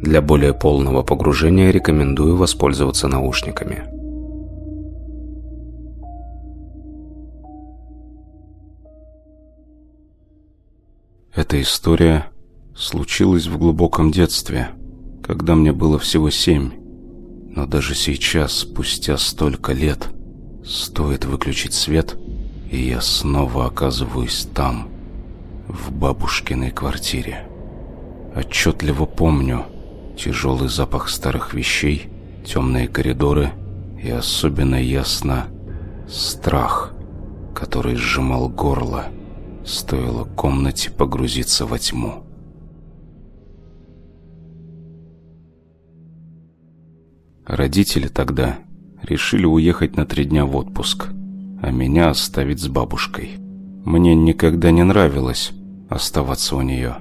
Для более полного погружения рекомендую воспользоваться наушниками. Эта история случилась в глубоком детстве, когда мне было всего семь. Но даже сейчас, спустя столько лет, стоит выключить свет, и я снова оказываюсь там, в бабушкиной квартире. Отчетливо помню тяжелый запах старых вещей, темные коридоры и особенно ясно страх, который сжимал горло, стоило комнате погрузиться во тьму. Родители тогда решили уехать на три дня в отпуск, а меня оставить с бабушкой. Мне никогда не нравилось оставаться у нее.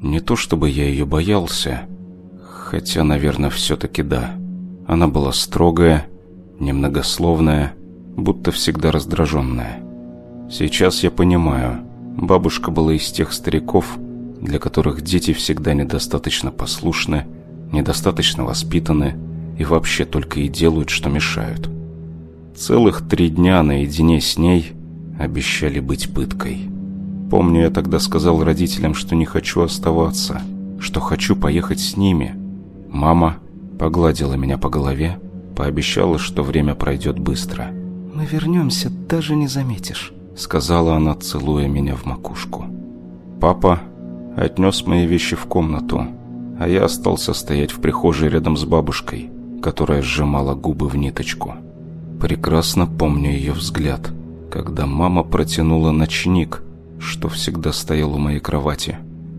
Не то чтобы я ее боялся, хотя, наверное, все-таки да. Она была строгая, немногословная, будто всегда раздраженная. Сейчас я понимаю, бабушка была из тех стариков, для которых дети всегда недостаточно послушны, недостаточно воспитаны, и вообще только и делают, что мешают. Целых три дня наедине с ней обещали быть пыткой. Помню, я тогда сказал родителям, что не хочу оставаться, что хочу поехать с ними. Мама погладила меня по голове, пообещала, что время пройдет быстро. «Мы вернемся, даже не заметишь», — сказала она, целуя меня в макушку. Папа отнес мои вещи в комнату, а я остался стоять в прихожей рядом с бабушкой, которая сжимала губы в ниточку. Прекрасно помню ее взгляд, когда мама протянула ночник, что всегда стоял у моей кровати.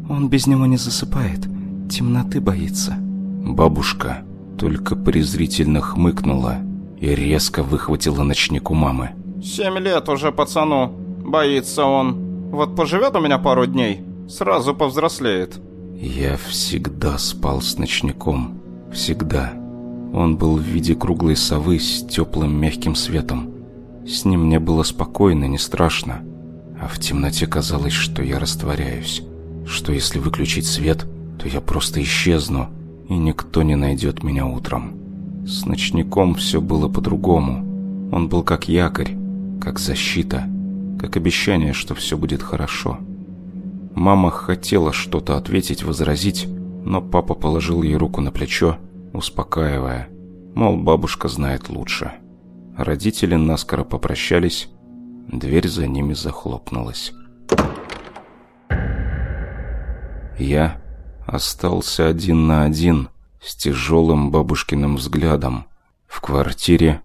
«Он без него не засыпает, темноты боится». Бабушка только презрительно хмыкнула и резко выхватила ночник у мамы. «Семь лет уже пацану, боится он. Вот поживет у меня пару дней, сразу повзрослеет». Я всегда спал с ночником, всегда. Он был в виде круглой совы с теплым мягким светом. С ним мне было спокойно, не страшно. А в темноте казалось, что я растворяюсь. Что если выключить свет, то я просто исчезну, и никто не найдет меня утром. С ночником все было по-другому. Он был как якорь, как защита, как обещание, что все будет хорошо. Мама хотела что-то ответить, возразить, но папа положил ей руку на плечо успокаивая, мол, бабушка знает лучше. Родители наскоро попрощались, дверь за ними захлопнулась. Я остался один на один с тяжелым бабушкиным взглядом в квартире,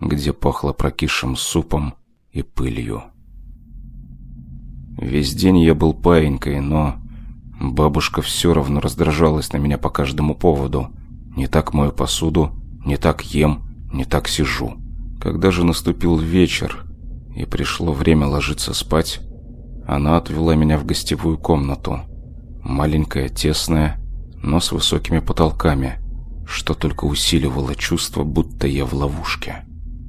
где пахло прокисшим супом и пылью. Весь день я был паинькой, но бабушка все равно раздражалась на меня по каждому поводу – не так мою посуду, не так ем, не так сижу. Когда же наступил вечер и пришло время ложиться спать, она отвела меня в гостевую комнату. Маленькая, тесная, но с высокими потолками, что только усиливало чувство, будто я в ловушке.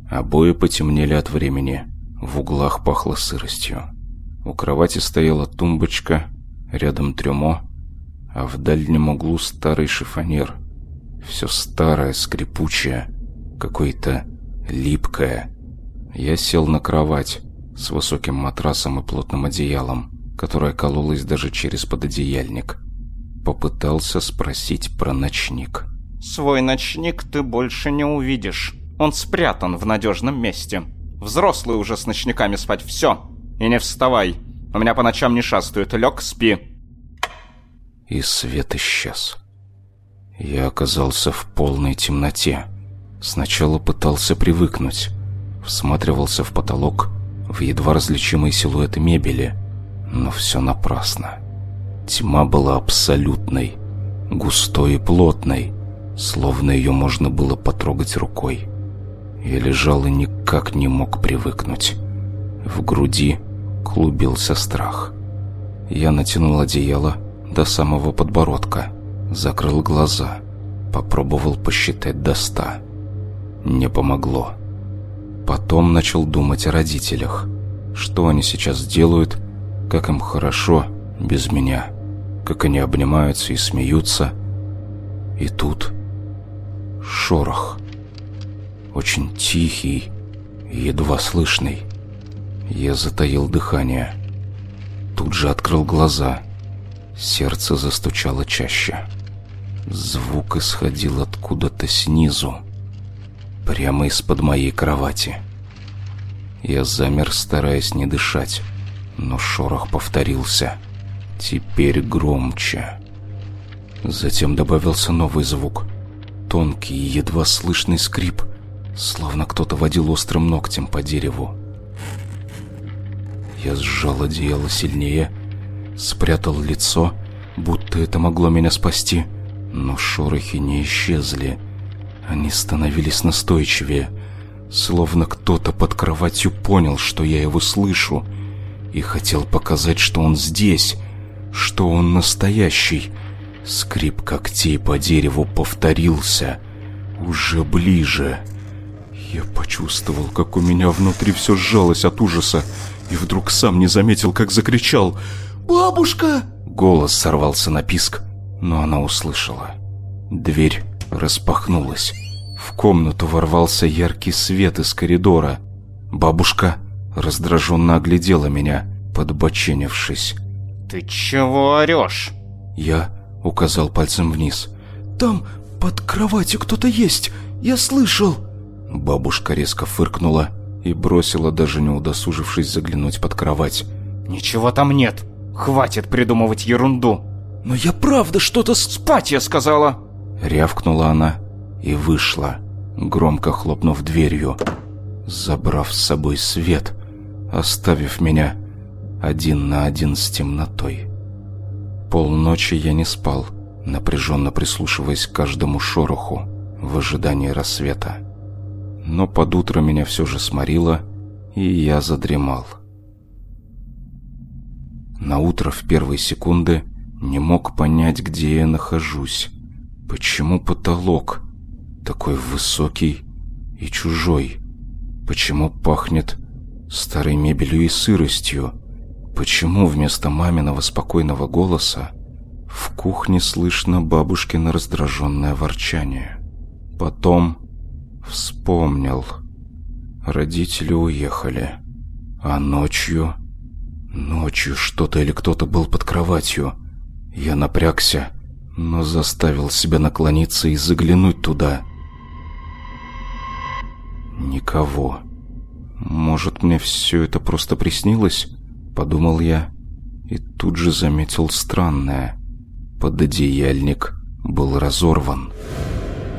Обои потемнели от времени, в углах пахло сыростью. У кровати стояла тумбочка, рядом трюмо, а в дальнем углу старый шифонер – все старое, скрипучее, какое-то липкое. Я сел на кровать с высоким матрасом и плотным одеялом, которое кололось даже через пододеяльник. Попытался спросить про ночник. «Свой ночник ты больше не увидишь. Он спрятан в надежном месте. Взрослый уже с ночниками спать. Все. И не вставай. У меня по ночам не шастают. Лег, спи». И свет исчез. Я оказался в полной темноте. Сначала пытался привыкнуть. Всматривался в потолок, в едва различимые силуэты мебели. Но все напрасно. Тьма была абсолютной, густой и плотной, словно ее можно было потрогать рукой. Я лежал и никак не мог привыкнуть. В груди клубился страх. Я натянул одеяло до самого подбородка – Закрыл глаза. Попробовал посчитать до ста. Не помогло. Потом начал думать о родителях. Что они сейчас делают, как им хорошо без меня. Как они обнимаются и смеются. И тут шорох. Очень тихий едва слышный. Я затаил дыхание. Тут же открыл глаза. Сердце застучало чаще. Звук исходил откуда-то снизу. Прямо из-под моей кровати. Я замер, стараясь не дышать. Но шорох повторился. Теперь громче. Затем добавился новый звук. Тонкий едва слышный скрип, словно кто-то водил острым ногтем по дереву. Я сжал одеяло сильнее, спрятал лицо, будто это могло меня спасти. Но шорохи не исчезли. Они становились настойчивее, словно кто-то под кроватью понял, что я его слышу, и хотел показать, что он здесь, что он настоящий. Скрип когтей по дереву повторился, уже ближе. Я почувствовал, как у меня внутри все сжалось от ужаса, и вдруг сам не заметил, как закричал «Бабушка!». Голос сорвался на писк, но она услышала. Дверь распахнулась. В комнату ворвался яркий свет из коридора. Бабушка раздраженно оглядела меня, подбоченившись. «Ты чего орешь?» Я указал пальцем вниз. «Там под кроватью кто-то есть, я слышал!» Бабушка резко фыркнула и бросила, даже не удосужившись заглянуть под кровать. «Ничего там нет. Хватит придумывать ерунду!» «Но я правда что-то...» «Спать, я сказала!» Рявкнула она и вышла, громко хлопнув дверью, забрав с собой свет, оставив меня один на один с темнотой. Полночи я не спал, напряженно прислушиваясь к каждому шороху в ожидании рассвета. Но под утро меня все же сморило, и я задремал. На утро в первые секунды не мог понять, где я нахожусь. Почему потолок такой высокий и чужой? Почему пахнет старой мебелью и сыростью? Почему вместо маминого спокойного голоса в кухне слышно бабушкино раздраженное ворчание? Потом вспомнил. Родители уехали. А ночью... Ночью что-то или кто-то был под кроватью. Я напрягся, но заставил себя наклониться и заглянуть туда. Никого. Может, мне все это просто приснилось? Подумал я. И тут же заметил странное. Пододеяльник был разорван.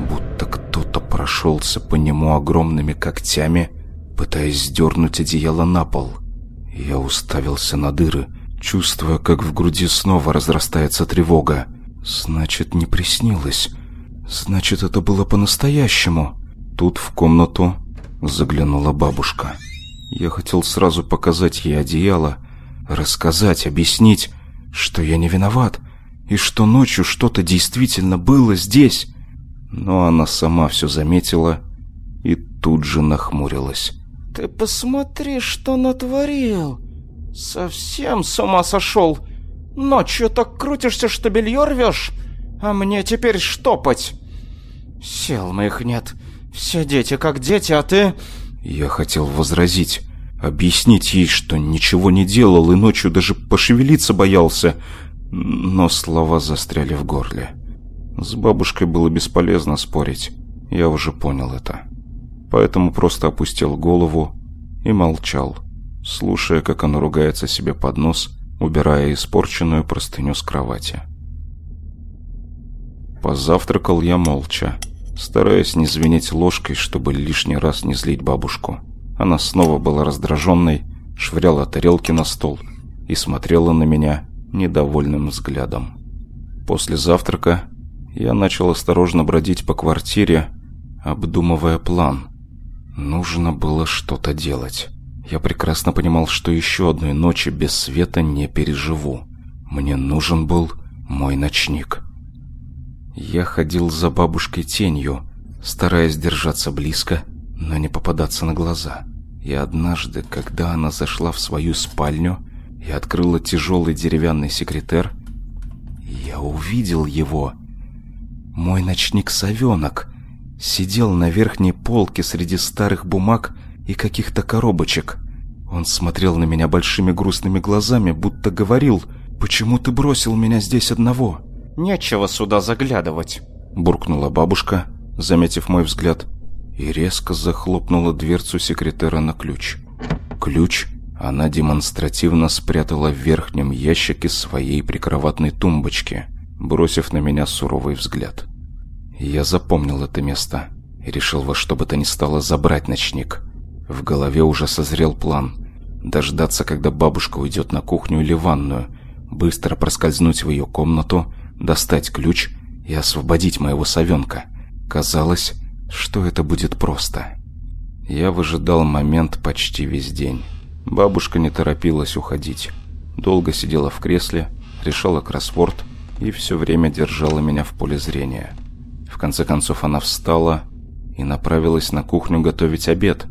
Будто кто-то прошелся по нему огромными когтями, пытаясь сдернуть одеяло на пол. Я уставился на дыры, чувствуя, как в груди снова разрастается тревога. Значит, не приснилось. Значит, это было по-настоящему. Тут в комнату заглянула бабушка. Я хотел сразу показать ей одеяло, рассказать, объяснить, что я не виноват, и что ночью что-то действительно было здесь. Но она сама все заметила и тут же нахмурилась. «Ты посмотри, что натворил! Совсем с ума сошел! Ночью так крутишься, что белье рвешь, а мне теперь штопать! Сил моих нет, все дети как дети, а ты...» Я хотел возразить, объяснить ей, что ничего не делал и ночью даже пошевелиться боялся, но слова застряли в горле. С бабушкой было бесполезно спорить, я уже понял это. Поэтому просто опустил голову и молчал, слушая, как она ругается себе под нос, убирая испорченную простыню с кровати. Позавтракал я молча, стараясь не звенеть ложкой, чтобы лишний раз не злить бабушку. Она снова была раздраженной, швыряла тарелки на стол и смотрела на меня недовольным взглядом. После завтрака я начал осторожно бродить по квартире, обдумывая план. Нужно было что-то делать. Я прекрасно понимал, что еще одной ночи без света не переживу. Мне нужен был мой ночник. Я ходил за бабушкой тенью, стараясь держаться близко, но не попадаться на глаза. И однажды, когда она зашла в свою спальню и открыла тяжелый деревянный секретер, я увидел его. Мой ночник-совенок сидел на верхней полке среди старых бумаг и каких-то коробочек. Он смотрел на меня большими грустными глазами, будто говорил, «Почему ты бросил меня здесь одного?» «Нечего сюда заглядывать», — буркнула бабушка, заметив мой взгляд, и резко захлопнула дверцу секретера на ключ. Ключ она демонстративно спрятала в верхнем ящике своей прикроватной тумбочки, бросив на меня суровый взгляд. Я запомнил это место и решил во что бы то ни стало забрать ночник. В голове уже созрел план – дождаться, когда бабушка уйдет на кухню или ванную, быстро проскользнуть в ее комнату, достать ключ и освободить моего совенка. Казалось, что это будет просто. Я выжидал момент почти весь день. Бабушка не торопилась уходить. Долго сидела в кресле, решала кроссворд и все время держала меня в поле зрения – в конце концов она встала и направилась на кухню готовить обед.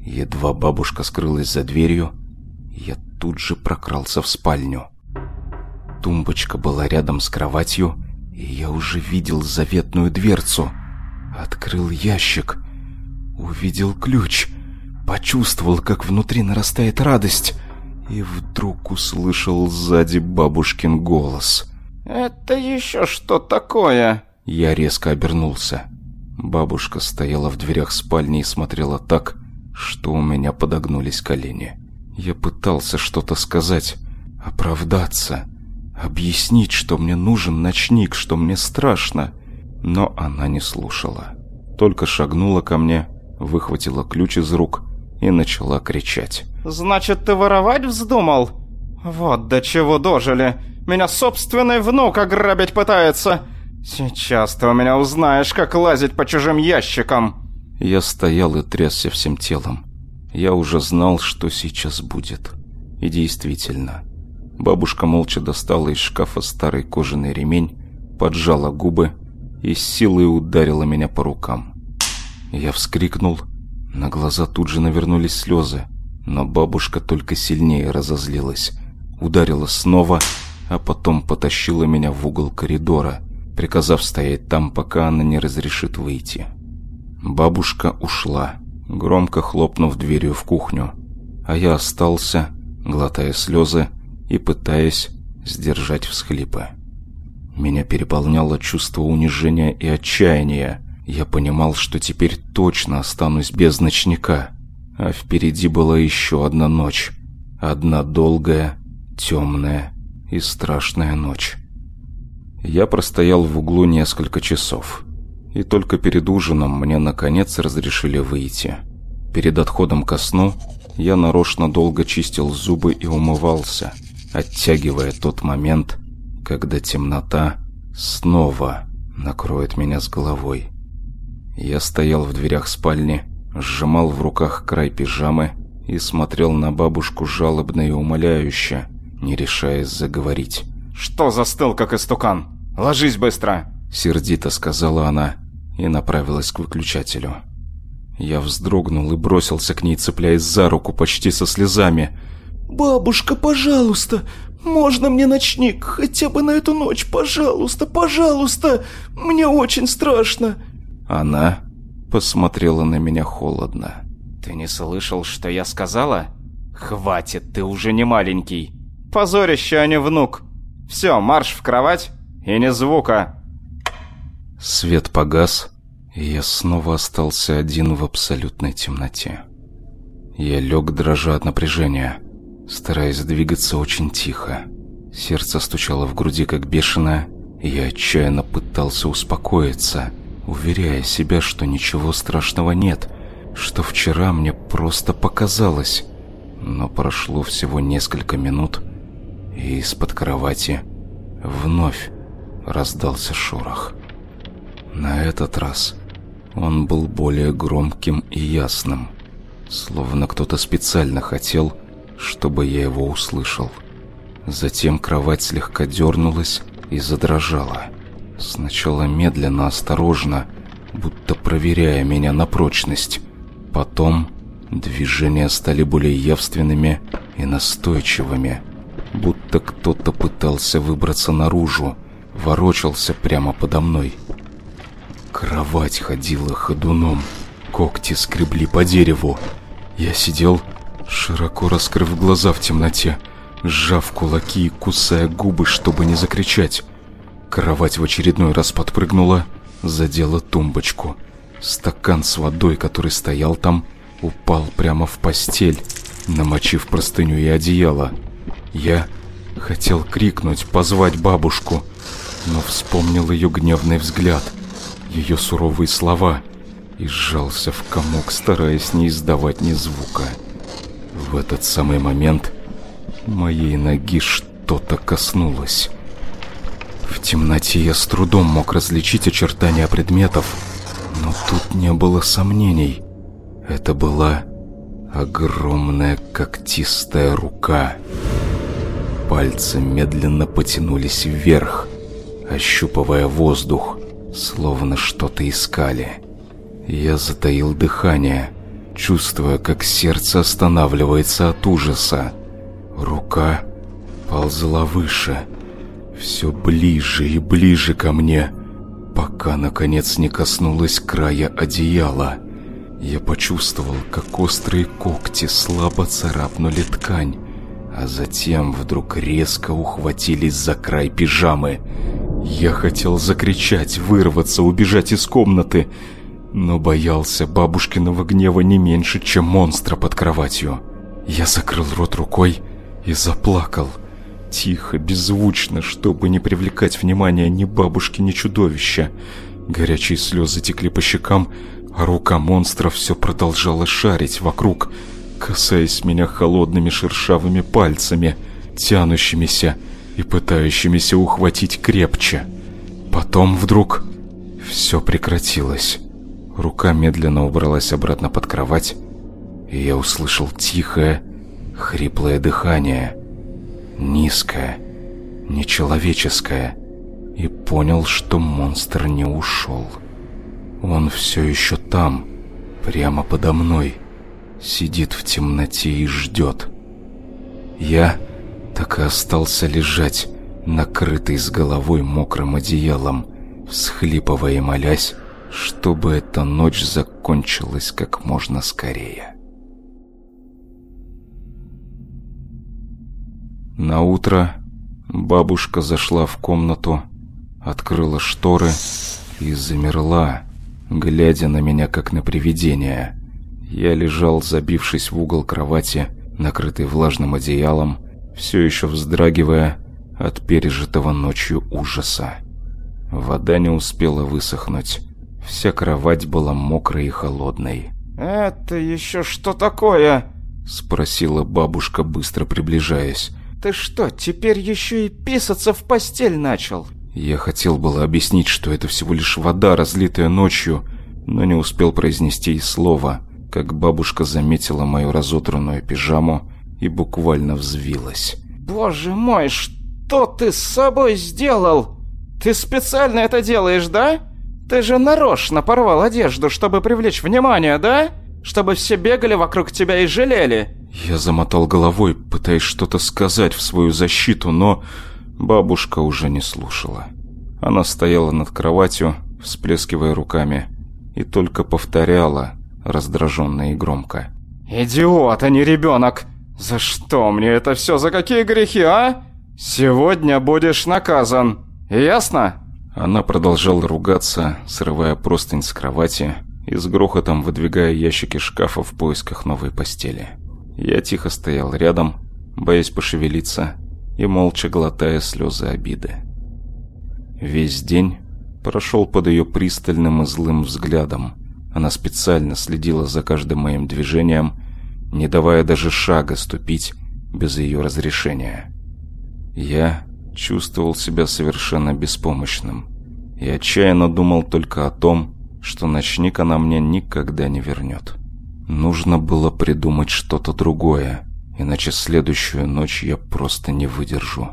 Едва бабушка скрылась за дверью, я тут же прокрался в спальню. Тумбочка была рядом с кроватью, и я уже видел заветную дверцу. Открыл ящик, увидел ключ, почувствовал, как внутри нарастает радость, и вдруг услышал сзади бабушкин голос. «Это еще что такое?» Я резко обернулся. Бабушка стояла в дверях спальни и смотрела так, что у меня подогнулись колени. Я пытался что-то сказать, оправдаться, объяснить, что мне нужен ночник, что мне страшно, но она не слушала. Только шагнула ко мне, выхватила ключ из рук и начала кричать. «Значит, ты воровать вздумал? Вот до чего дожили. Меня собственный внук ограбить пытается. «Сейчас ты у меня узнаешь, как лазить по чужим ящикам!» Я стоял и трясся всем телом. Я уже знал, что сейчас будет. И действительно. Бабушка молча достала из шкафа старый кожаный ремень, поджала губы и с силой ударила меня по рукам. Я вскрикнул. На глаза тут же навернулись слезы, но бабушка только сильнее разозлилась. Ударила снова, а потом потащила меня в угол коридора – приказав стоять там, пока она не разрешит выйти. Бабушка ушла, громко хлопнув дверью в кухню, а я остался, глотая слезы и пытаясь сдержать всхлипы. Меня переполняло чувство унижения и отчаяния. Я понимал, что теперь точно останусь без ночника, а впереди была еще одна ночь. Одна долгая, темная и страшная ночь. Я простоял в углу несколько часов. И только перед ужином мне наконец разрешили выйти. Перед отходом ко сну я нарочно долго чистил зубы и умывался, оттягивая тот момент, когда темнота снова накроет меня с головой. Я стоял в дверях спальни, сжимал в руках край пижамы и смотрел на бабушку жалобно и умоляюще, не решаясь заговорить. «Что застыл, как истукан? Ложись быстро!» Сердито сказала она и направилась к выключателю. Я вздрогнул и бросился к ней, цепляясь за руку почти со слезами. «Бабушка, пожалуйста, можно мне ночник? Хотя бы на эту ночь, пожалуйста, пожалуйста! Мне очень страшно!» Она посмотрела на меня холодно. «Ты не слышал, что я сказала? Хватит, ты уже не маленький. Позорище, а не внук. Все, марш в кровать и ни звука!» Свет погас, и я снова остался один в абсолютной темноте. Я лег, дрожа от напряжения, стараясь двигаться очень тихо. Сердце стучало в груди, как бешеное, и я отчаянно пытался успокоиться, уверяя себя, что ничего страшного нет, что вчера мне просто показалось. Но прошло всего несколько минут, и из-под кровати вновь раздался шорох. На этот раз он был более громким и ясным, словно кто-то специально хотел, чтобы я его услышал. Затем кровать слегка дернулась и задрожала. Сначала медленно, осторожно, будто проверяя меня на прочность. Потом движения стали более явственными и настойчивыми, будто кто-то пытался выбраться наружу, ворочался прямо подо мной. Кровать ходила ходуном, когти скребли по дереву. Я сидел, широко раскрыв глаза в темноте, сжав кулаки и кусая губы, чтобы не закричать. Кровать в очередной раз подпрыгнула, задела тумбочку. Стакан с водой, который стоял там, упал прямо в постель, намочив простыню и одеяло. Я хотел крикнуть, позвать бабушку, но вспомнил ее гневный взгляд, ее суровые слова и сжался в комок, стараясь не издавать ни звука. В этот самый момент моей ноги что-то коснулось. В темноте я с трудом мог различить очертания предметов, но тут не было сомнений. Это была огромная когтистая рука. Пальцы медленно потянулись вверх, ощупывая воздух, словно что-то искали. Я затаил дыхание, чувствуя, как сердце останавливается от ужаса. Рука ползла выше, все ближе и ближе ко мне, пока, наконец, не коснулась края одеяла. Я почувствовал, как острые когти слабо царапнули ткань, а затем вдруг резко ухватились за край пижамы. Я хотел закричать, вырваться, убежать из комнаты, но боялся бабушкиного гнева не меньше, чем монстра под кроватью. Я закрыл рот рукой и заплакал. Тихо, беззвучно, чтобы не привлекать внимания ни бабушки, ни чудовища. Горячие слезы текли по щекам, а рука монстра все продолжала шарить вокруг, касаясь меня холодными шершавыми пальцами, тянущимися и пытающимися ухватить крепче. Потом вдруг все прекратилось. Рука медленно убралась обратно под кровать, и я услышал тихое, хриплое дыхание, низкое, нечеловеческое, и понял, что монстр не ушел. Он все еще там, прямо подо мной, сидит в темноте и ждет. Я так и остался лежать, накрытый с головой мокрым одеялом, всхлипывая и молясь, чтобы эта ночь закончилась как можно скорее. На утро бабушка зашла в комнату, открыла шторы и замерла, глядя на меня как на привидение. Я лежал, забившись в угол кровати, накрытый влажным одеялом, все еще вздрагивая от пережитого ночью ужаса. Вода не успела высохнуть. Вся кровать была мокрой и холодной. «Это еще что такое?» Спросила бабушка, быстро приближаясь. Ты что, теперь еще и писаться в постель начал? Я хотел было объяснить, что это всего лишь вода, разлитая ночью, но не успел произнести и слова, как бабушка заметила мою разодранную пижаму и буквально взвилась. «Боже мой, что ты с собой сделал? Ты специально это делаешь, да? Ты же нарочно порвал одежду, чтобы привлечь внимание, да? Чтобы все бегали вокруг тебя и жалели?» Я замотал головой, пытаясь что-то сказать в свою защиту, но бабушка уже не слушала. Она стояла над кроватью, всплескивая руками, и только повторяла, раздраженно и громко. «Идиот, а не ребенок! За что мне это все? За какие грехи, а? Сегодня будешь наказан. Ясно?» Она продолжала ругаться, срывая простынь с кровати и с грохотом выдвигая ящики шкафа в поисках новой постели. Я тихо стоял рядом, боясь пошевелиться и молча глотая слезы обиды. Весь день прошел под ее пристальным и злым взглядом. Она специально следила за каждым моим движением, не давая даже шага ступить без ее разрешения. Я чувствовал себя совершенно беспомощным и отчаянно думал только о том, что ночник она мне никогда не вернет. Нужно было придумать что-то другое, иначе следующую ночь я просто не выдержу.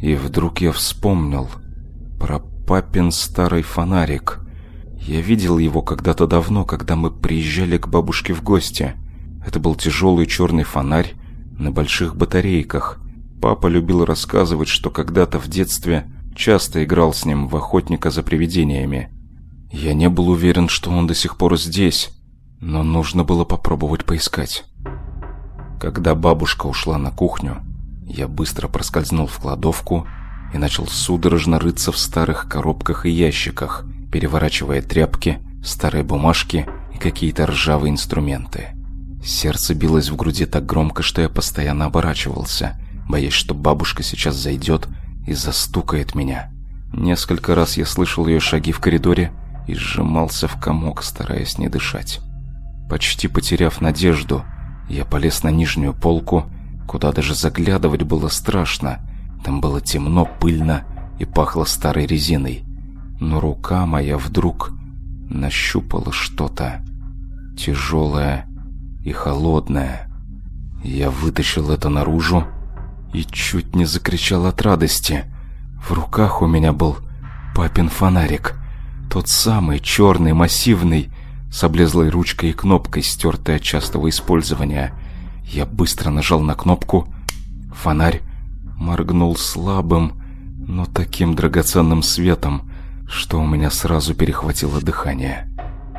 И вдруг я вспомнил про папин старый фонарик. Я видел его когда-то давно, когда мы приезжали к бабушке в гости. Это был тяжелый черный фонарь на больших батарейках. Папа любил рассказывать, что когда-то в детстве часто играл с ним в охотника за привидениями. Я не был уверен, что он до сих пор здесь, но нужно было попробовать поискать. Когда бабушка ушла на кухню, я быстро проскользнул в кладовку и начал судорожно рыться в старых коробках и ящиках, переворачивая тряпки, старые бумажки и какие-то ржавые инструменты. Сердце билось в груди так громко, что я постоянно оборачивался, боясь, что бабушка сейчас зайдет и застукает меня. Несколько раз я слышал ее шаги в коридоре и сжимался в комок, стараясь не дышать. Почти потеряв надежду, я полез на нижнюю полку, куда даже заглядывать было страшно. Там было темно, пыльно и пахло старой резиной. Но рука моя вдруг нащупала что-то тяжелое и холодное. Я вытащил это наружу и чуть не закричал от радости. В руках у меня был папин фонарик. Тот самый черный, массивный, с облезлой ручкой и кнопкой, стертой от частого использования. Я быстро нажал на кнопку. Фонарь моргнул слабым, но таким драгоценным светом, что у меня сразу перехватило дыхание.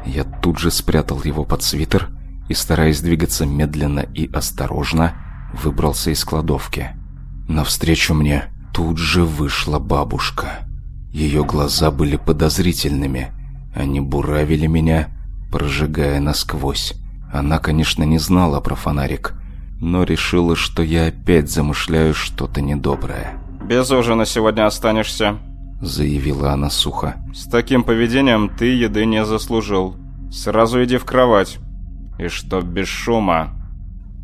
Я тут же спрятал его под свитер и, стараясь двигаться медленно и осторожно, выбрался из кладовки. Навстречу мне тут же вышла бабушка. Ее глаза были подозрительными. Они буравили меня, прожигая насквозь. Она, конечно, не знала про фонарик, но решила, что я опять замышляю что-то недоброе. «Без ужина сегодня останешься», — заявила она сухо. «С таким поведением ты еды не заслужил. Сразу иди в кровать. И чтоб без шума».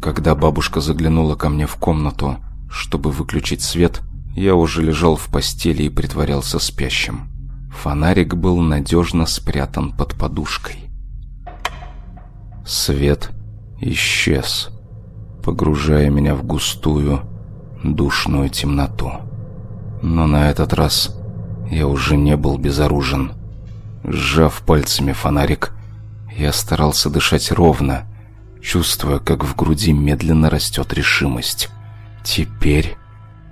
Когда бабушка заглянула ко мне в комнату, чтобы выключить свет, я уже лежал в постели и притворялся спящим. Фонарик был надежно спрятан под подушкой. Свет исчез, погружая меня в густую, душную темноту. Но на этот раз я уже не был безоружен. Сжав пальцами фонарик, я старался дышать ровно, чувствуя, как в груди медленно растет решимость. Теперь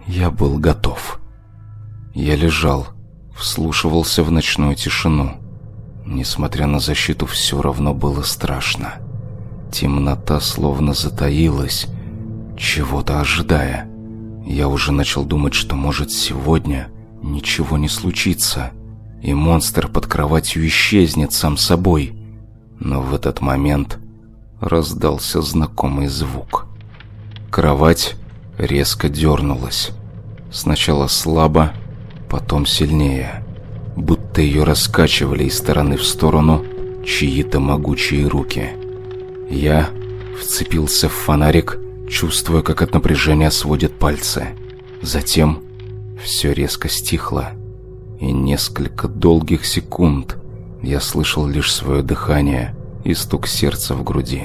я был готов. Я лежал, вслушивался в ночную тишину. Несмотря на защиту, все равно было страшно. Темнота словно затаилась, чего-то ожидая. Я уже начал думать, что может сегодня ничего не случится, и монстр под кроватью исчезнет сам собой. Но в этот момент раздался знакомый звук. Кровать резко дернулась. Сначала слабо, потом сильнее. Будто ее раскачивали из стороны в сторону чьи-то могучие руки. Я вцепился в фонарик, чувствуя, как от напряжения сводят пальцы. Затем все резко стихло, и несколько долгих секунд я слышал лишь свое дыхание и стук сердца в груди.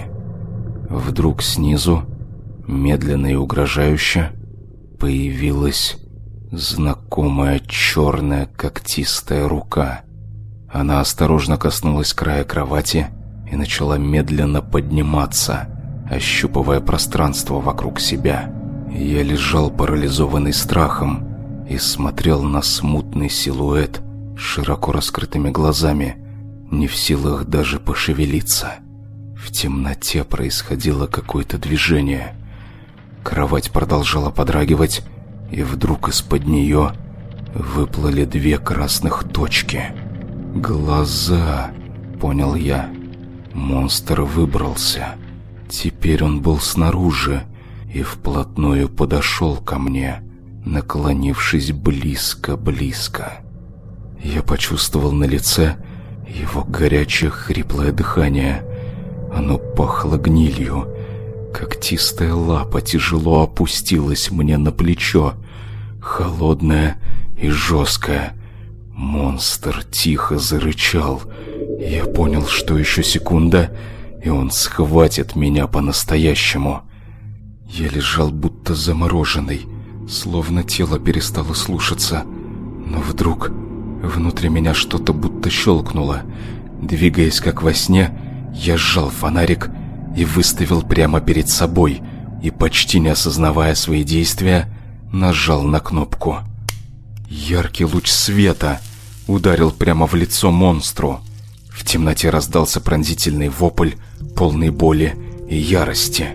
Вдруг снизу, медленно и угрожающе, появилась знакомая черная когтистая рука. Она осторожно коснулась края кровати и начала медленно подниматься, ощупывая пространство вокруг себя. Я лежал парализованный страхом и смотрел на смутный силуэт широко раскрытыми глазами, не в силах даже пошевелиться. В темноте происходило какое-то движение. Кровать продолжала подрагивать, и вдруг из-под нее выплыли две красных точки. «Глаза!» — понял я. Монстр выбрался. Теперь он был снаружи и вплотную подошел ко мне, наклонившись близко-близко. Я почувствовал на лице его горячее хриплое дыхание. Оно пахло гнилью. Когтистая лапа тяжело опустилась мне на плечо. Холодная и жесткая. Монстр тихо зарычал. Я понял, что еще секунда, и он схватит меня по-настоящему. Я лежал будто замороженный, словно тело перестало слушаться. Но вдруг внутри меня что-то будто щелкнуло. Двигаясь как во сне, я сжал фонарик и выставил прямо перед собой, и почти не осознавая свои действия, нажал на кнопку. Яркий луч света ударил прямо в лицо монстру. В темноте раздался пронзительный вопль, полный боли и ярости.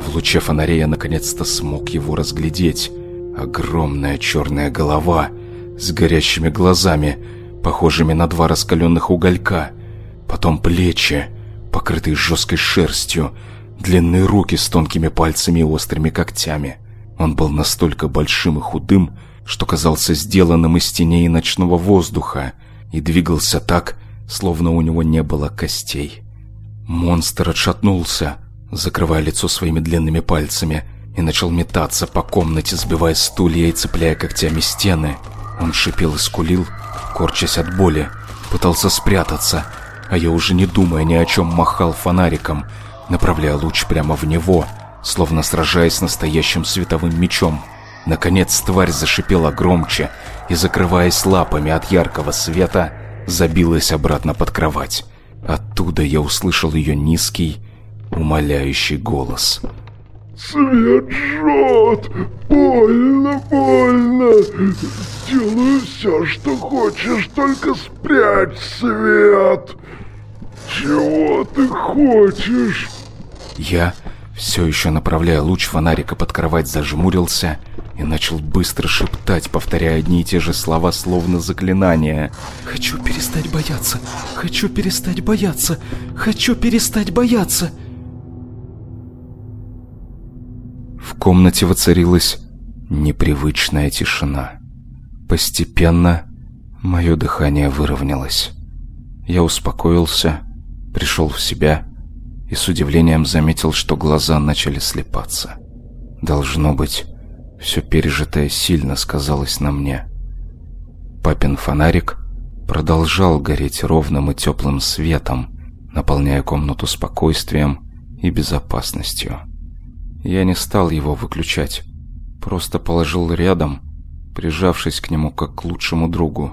В луче фонаря я наконец-то смог его разглядеть. Огромная черная голова с горящими глазами, похожими на два раскаленных уголька. Потом плечи, покрытые жесткой шерстью, длинные руки с тонкими пальцами и острыми когтями. Он был настолько большим и худым, что казался сделанным из теней ночного воздуха и двигался так, словно у него не было костей. Монстр отшатнулся, закрывая лицо своими длинными пальцами, и начал метаться по комнате, сбивая стулья и цепляя когтями стены. Он шипел и скулил, корчась от боли, пытался спрятаться, а я уже не думая ни о чем махал фонариком, направляя луч прямо в него, словно сражаясь настоящим световым мечом. Наконец тварь зашипела громче и, закрываясь лапами от яркого света, забилась обратно под кровать. Оттуда я услышал ее низкий, умоляющий голос. «Свет жжет! Больно, больно! Делаю все, что хочешь, только спрячь свет! Чего ты хочешь?» Я, все еще направляя луч фонарика под кровать, зажмурился и начал быстро шептать, повторяя одни и те же слова, словно заклинания. «Хочу перестать бояться! Хочу перестать бояться! Хочу перестать бояться!» В комнате воцарилась непривычная тишина. Постепенно мое дыхание выровнялось. Я успокоился, пришел в себя и с удивлением заметил, что глаза начали слепаться. Должно быть, все пережитое сильно сказалось на мне. Папин фонарик продолжал гореть ровным и теплым светом, наполняя комнату спокойствием и безопасностью. Я не стал его выключать, просто положил рядом, прижавшись к нему как к лучшему другу,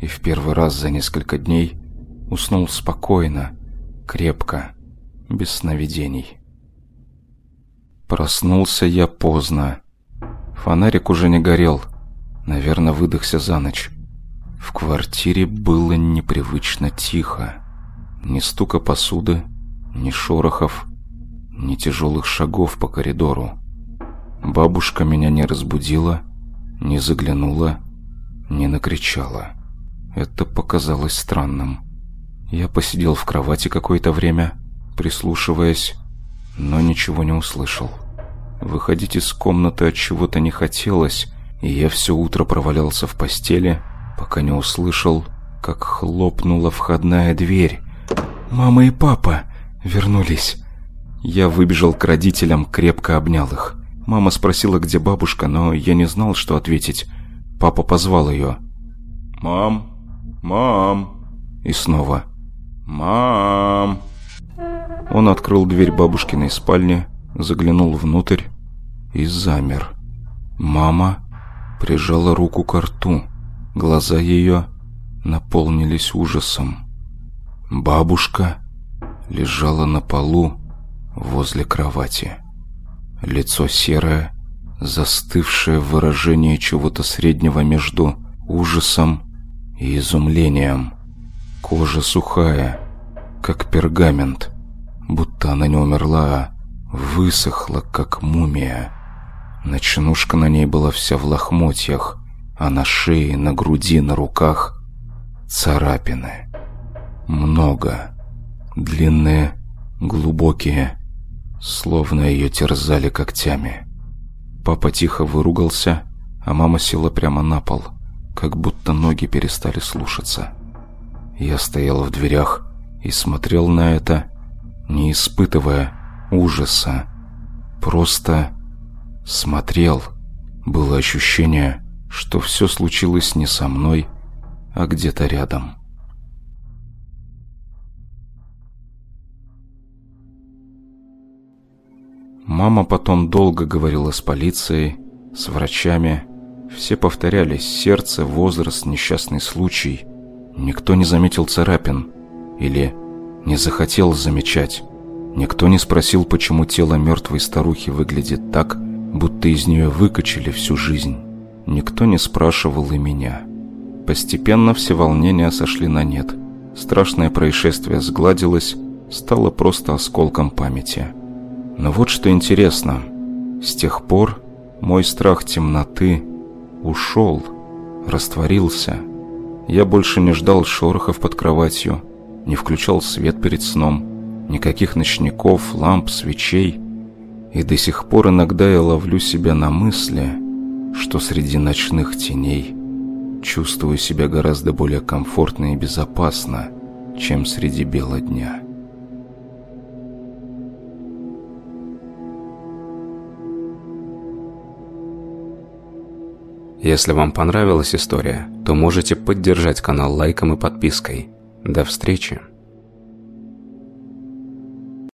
и в первый раз за несколько дней уснул спокойно, крепко, без сновидений. Проснулся я поздно, Фонарик уже не горел. Наверное, выдохся за ночь. В квартире было непривычно тихо. Ни стука посуды, ни шорохов, ни тяжелых шагов по коридору. Бабушка меня не разбудила, не заглянула, не накричала. Это показалось странным. Я посидел в кровати какое-то время, прислушиваясь, но ничего не услышал. Выходить из комнаты от чего-то не хотелось, и я все утро провалялся в постели, пока не услышал, как хлопнула входная дверь. «Мама и папа вернулись!» Я выбежал к родителям, крепко обнял их. Мама спросила, где бабушка, но я не знал, что ответить. Папа позвал ее. «Мам! Мам!» И снова «Мам!» Он открыл дверь бабушкиной спальни, заглянул внутрь и замер. Мама прижала руку к рту. Глаза ее наполнились ужасом. Бабушка лежала на полу возле кровати. Лицо серое, застывшее в выражении чего-то среднего между ужасом и изумлением. Кожа сухая, как пергамент, будто она не умерла, а высохла, как мумия. Ночнушка на ней была вся в лохмотьях, а на шее, на груди, на руках царапины. Много. Длинные, глубокие, словно ее терзали когтями. Папа тихо выругался, а мама села прямо на пол, как будто ноги перестали слушаться. Я стоял в дверях и смотрел на это, не испытывая ужаса, просто смотрел. Было ощущение, что все случилось не со мной, а где-то рядом. Мама потом долго говорила с полицией, с врачами. Все повторялись сердце, возраст, несчастный случай. Никто не заметил царапин или не захотел замечать. Никто не спросил, почему тело мертвой старухи выглядит так, будто из нее выкачали всю жизнь. Никто не спрашивал и меня. Постепенно все волнения сошли на нет. Страшное происшествие сгладилось, стало просто осколком памяти. Но вот что интересно. С тех пор мой страх темноты ушел, растворился. Я больше не ждал шорохов под кроватью, не включал свет перед сном, никаких ночников, ламп, свечей. И до сих пор иногда я ловлю себя на мысли, что среди ночных теней чувствую себя гораздо более комфортно и безопасно, чем среди бела дня. Если вам понравилась история, то можете поддержать канал лайком и подпиской. До встречи!